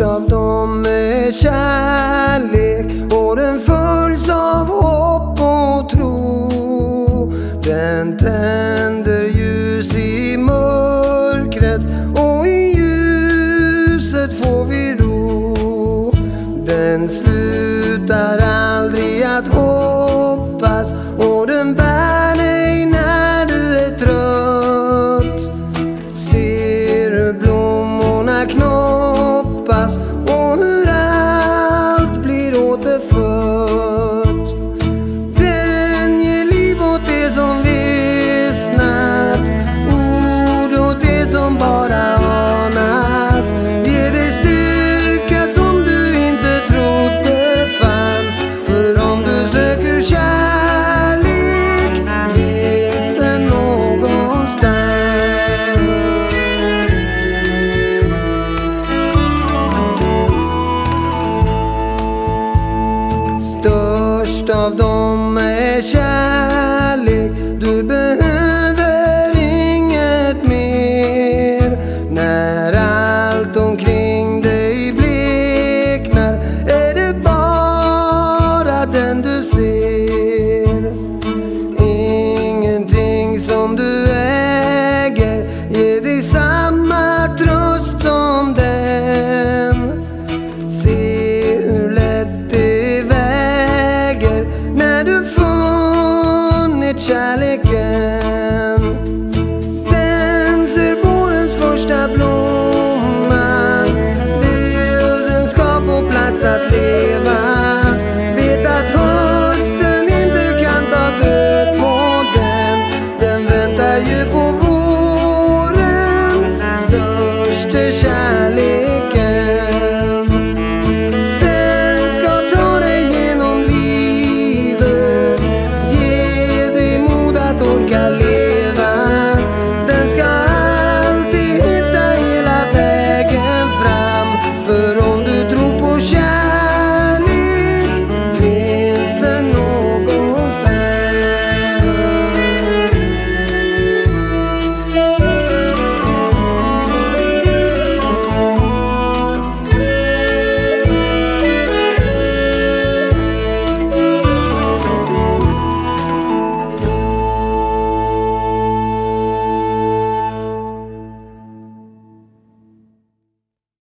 av dem är kärlek och den följs av hopp och tro. Den tänder ljus i mörkret och i ljuset får vi ro. Den slutar aldrig att hoppas kärlek. Du behöver inget mer. När allt omkring dig bleknar Är det bara den du ser. Ingenting som du äger Ger dig samma tröst som den. Se hur lätt det väger när du kärleken. Den ser vårens första blomma. Bilden ska få plats att leva. Vet att hösten inte kan ta död på den. Den väntar ju på våren. Störste kärleken.